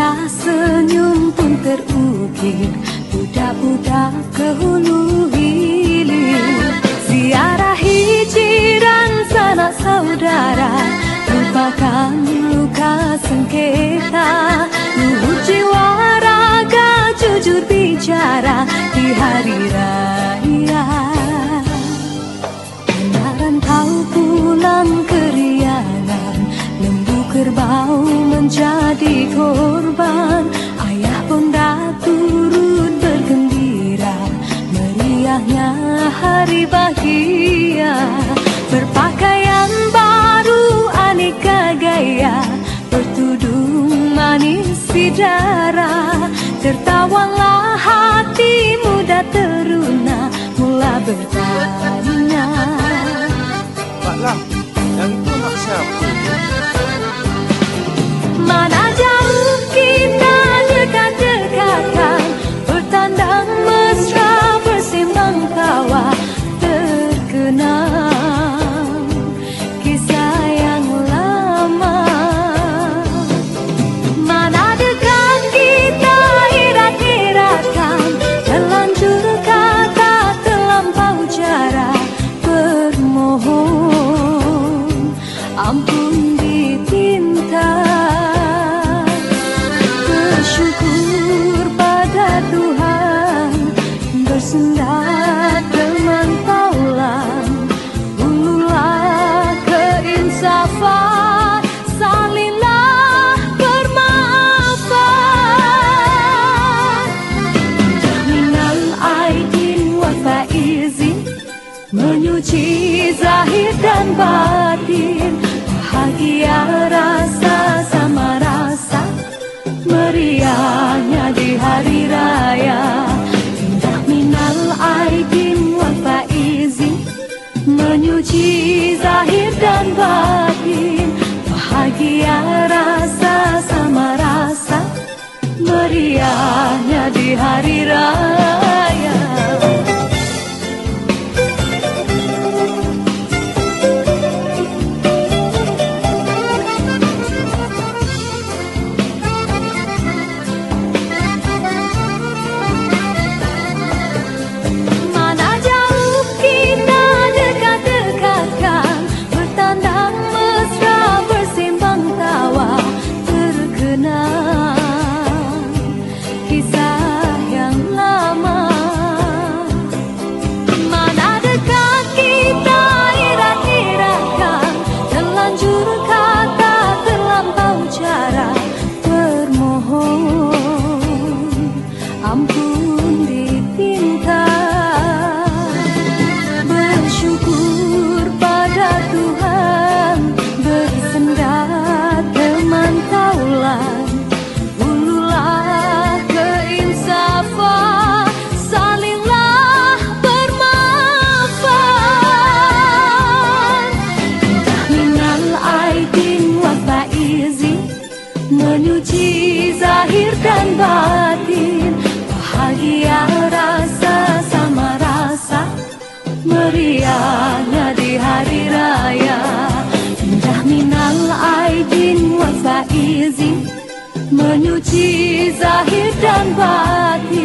Wajah senyum pun terukir Budak-budak ke hulu hilir Ziarahi jiran sanak saudara Lupakan luka sengketa. Luhu jiwa raga jujur bicara Di hari raya. Kenaran tahu pulang keriangan Lembu kerbau menjadi korban. Meriahnya hari bahagia. Berpakaian baru aneka gaya Bertudung manis bidara Tertawalah hati muda teruna Mula bertanya Menyuci zahir dan batin. Bahagia rasa sama rasa Meriahnya di hari raya. Indah minal aidin wa faizin Menyuci zahir dan batin Menyuci zahir dan batin